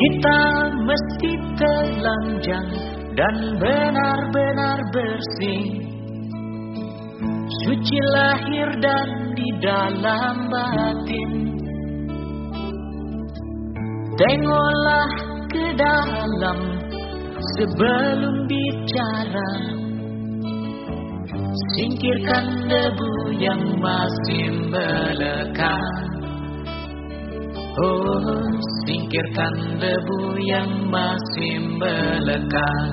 Kita mesti telanjang dan benar-benar bersih. Suci lahir dan di dalam batin. Tengoklah ke dalam sebelum bicara. Singkirkan debu yang masih melekat Oh, singkirkan debu yang masih melekat.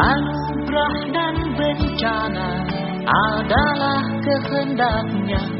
Anugerah dan bencana adalah kehendaknya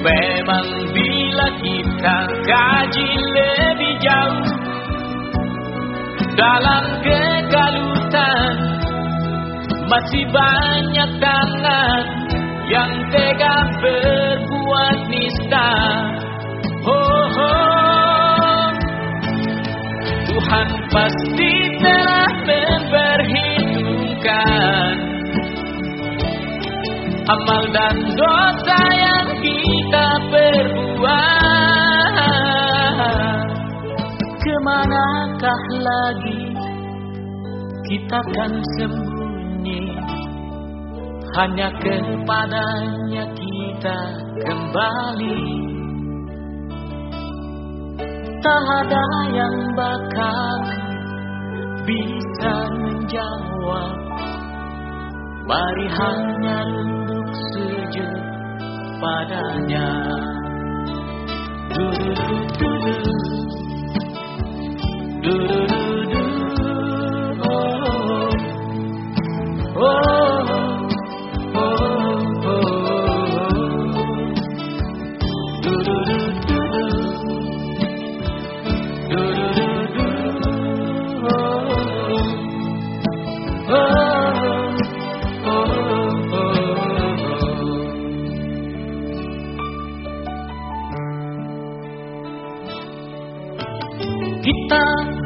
Memang bila kita kaji lebih jauh Dalam kegalutan Masih banyak tangan Yang tega berbuat nista Oh, oh. Tuhan pasti telah memperhitungkan Amal dan dosa lagi kita kan sembunyi. Hanya kepadanya kita kembali. Tak ada yang bakal bisa menjawab. Mari hanya duduk sejuk padanya Kita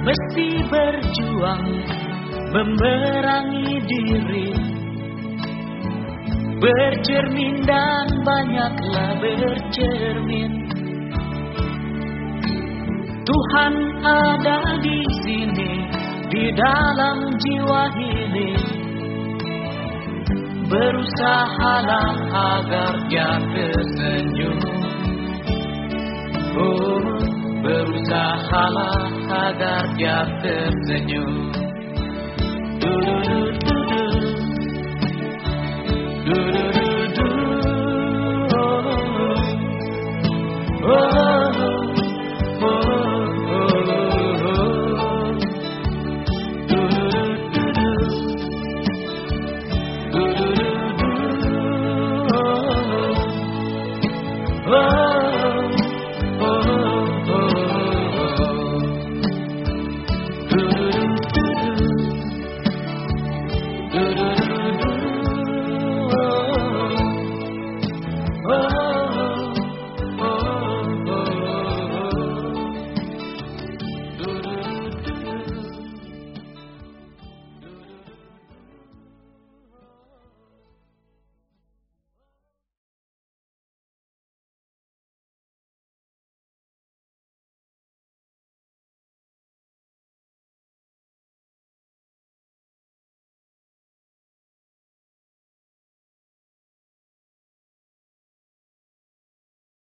mesti berjuang memerangi diri Bercermin dan banyaklah bercermin. Tuhan ada di sini di dalam jiwa ini. Berusahalah agar dia tersenyum. Oh Berusahalah agar dia tersenyum. Du, du, du,